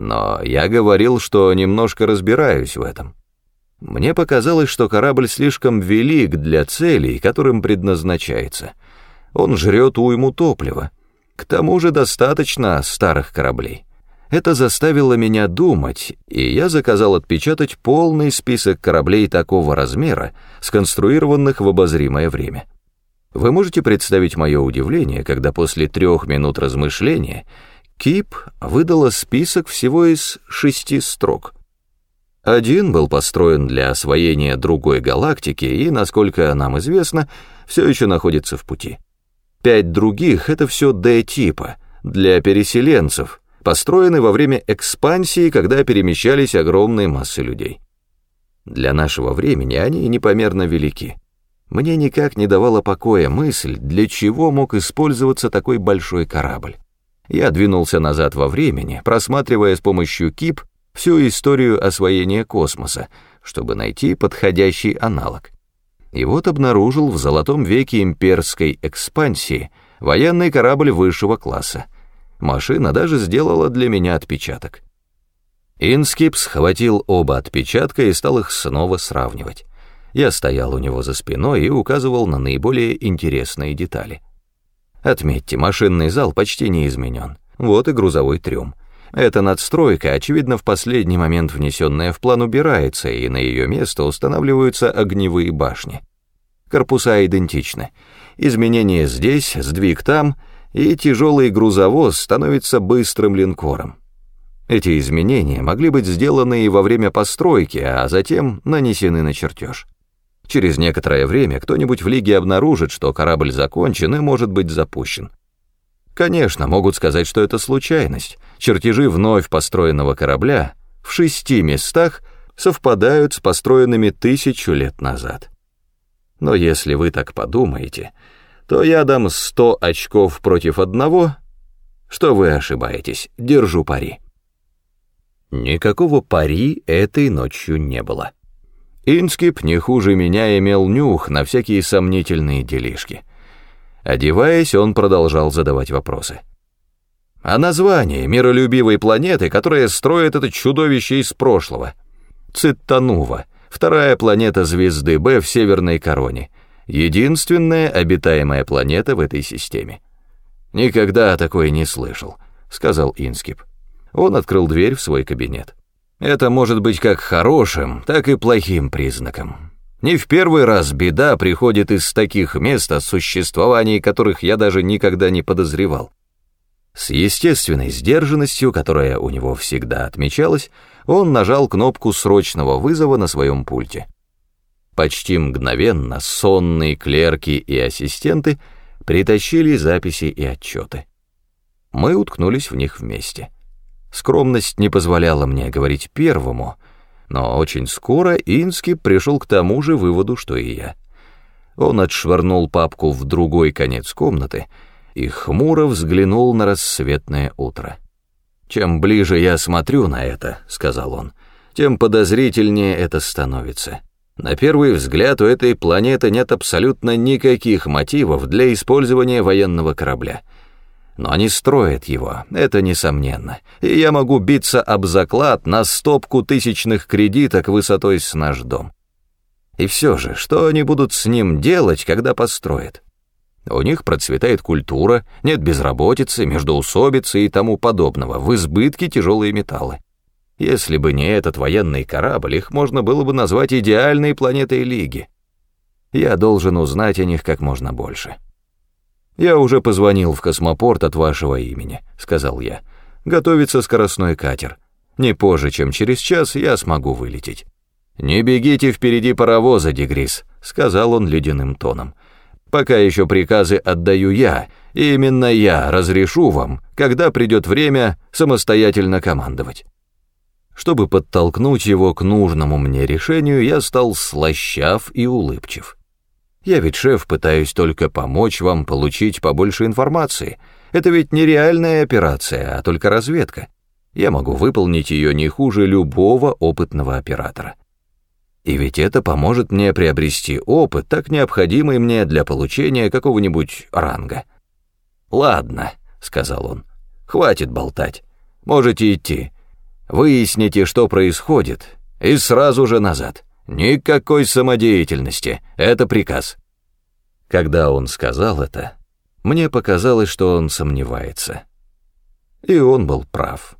Но я говорил, что немножко разбираюсь в этом. Мне показалось, что корабль слишком велик для целей, которым предназначается. Он жрет уйму топлива. К тому же достаточно старых кораблей. Это заставило меня думать, и я заказал отпечатать полный список кораблей такого размера, сконструированных в обозримое время. Вы можете представить мое удивление, когда после трех минут размышления Кип выдала список всего из шести строк. Один был построен для освоения другой галактики и, насколько нам известно, все еще находится в пути. Пять других — это все Д-типа, для переселенцев, построены во время экспансии, когда перемещались огромные массы людей. Для нашего времени они непомерно велики. Мне никак не давала покоя мысль, для чего мог использоваться такой большой корабль. Я двинулся назад во времени, просматривая с помощью КИП всю историю освоения космоса, чтобы найти подходящий аналог. И вот обнаружил в золотом веке имперской экспансии военный корабль высшего класса. Машина даже сделала для меня отпечаток. Инскип схватил оба отпечатка и стал их снова сравнивать. Я стоял у него за спиной и указывал на наиболее интересные детали. Отметьте, машинный зал почти не изменен. Вот и грузовой трюм. Эта надстройка, очевидно, в последний момент внесенная в план убирается, и на ее место устанавливаются огневые башни. Корпуса идентичны. Изменения здесь, сдвиг там, и тяжелый грузовоз становится быстрым линкором. Эти изменения могли быть сделаны и во время постройки, а затем нанесены на чертеж. Через некоторое время кто-нибудь в Лиге обнаружит, что корабль закончен и может быть запущен. Конечно, могут сказать, что это случайность. Чертежи вновь построенного корабля в шести местах совпадают с построенными тысячу лет назад. Но если вы так подумаете, то я дам сто очков против одного, что вы ошибаетесь, держу пари. Никакого пари этой ночью не было. Инскип не хуже меня имел нюх на всякие сомнительные делишки. Одеваясь, он продолжал задавать вопросы. А название миролюбивой планеты, которая строит это чудовище из прошлого? Циттанува, вторая планета звезды Б в Северной Короне, единственная обитаемая планета в этой системе. «Никогда такое не слышал», — сказал Инскип. Он открыл дверь в свой кабинет. Это может быть как хорошим, так и плохим признаком. Не в первый раз беда приходит из таких мест, о существовании которых я даже никогда не подозревал. С естественной сдержанностью, которая у него всегда отмечалась, он нажал кнопку срочного вызова на своем пульте. Почти мгновенно сонные клерки и ассистенты притащили записи и отчеты. Мы уткнулись в них вместе. Скромность не позволяла мне говорить первому, но очень скоро Ински пришел к тому же выводу, что и я. Он отшвырнул папку в другой конец комнаты и хмуро взглянул на рассветное утро. «Чем ближе я смотрю на это», — сказал он, — «тем подозрительнее это становится. На первый взгляд у этой планеты нет абсолютно никаких мотивов для использования военного корабля». Но они строят его, это несомненно, и я могу биться об заклад на стопку тысячных кредиток высотой с наш дом. И все же, что они будут с ним делать, когда построят? У них процветает культура, нет безработицы, междоусобицы и тому подобного, в избытке тяжелые металлы. Если бы не этот военный корабль, их можно было бы назвать идеальной планетой Лиги. Я должен узнать о них как можно больше. «Я уже позвонил в космопорт от вашего имени», — сказал я. «Готовится скоростной катер. Не позже, чем через час, я смогу вылететь». «Не бегите впереди паровоза, Дегрис», — сказал он ледяным тоном. «Пока еще приказы отдаю я, и именно я разрешу вам, когда придет время самостоятельно командовать». Чтобы подтолкнуть его к нужному мне решению, я стал слащав и улыбчив. Я ведь, шеф, пытаюсь только помочь вам получить побольше информации. Это ведь не реальная операция, а только разведка. Я могу выполнить ее не хуже любого опытного оператора. И ведь это поможет мне приобрести опыт, так необходимый мне для получения какого-нибудь ранга. «Ладно», — сказал он, — «хватит болтать. Можете идти. Выясните, что происходит, и сразу же назад. Никакой самодеятельности, это приказ». Когда он сказал это, мне показалось, что он сомневается. И он был прав.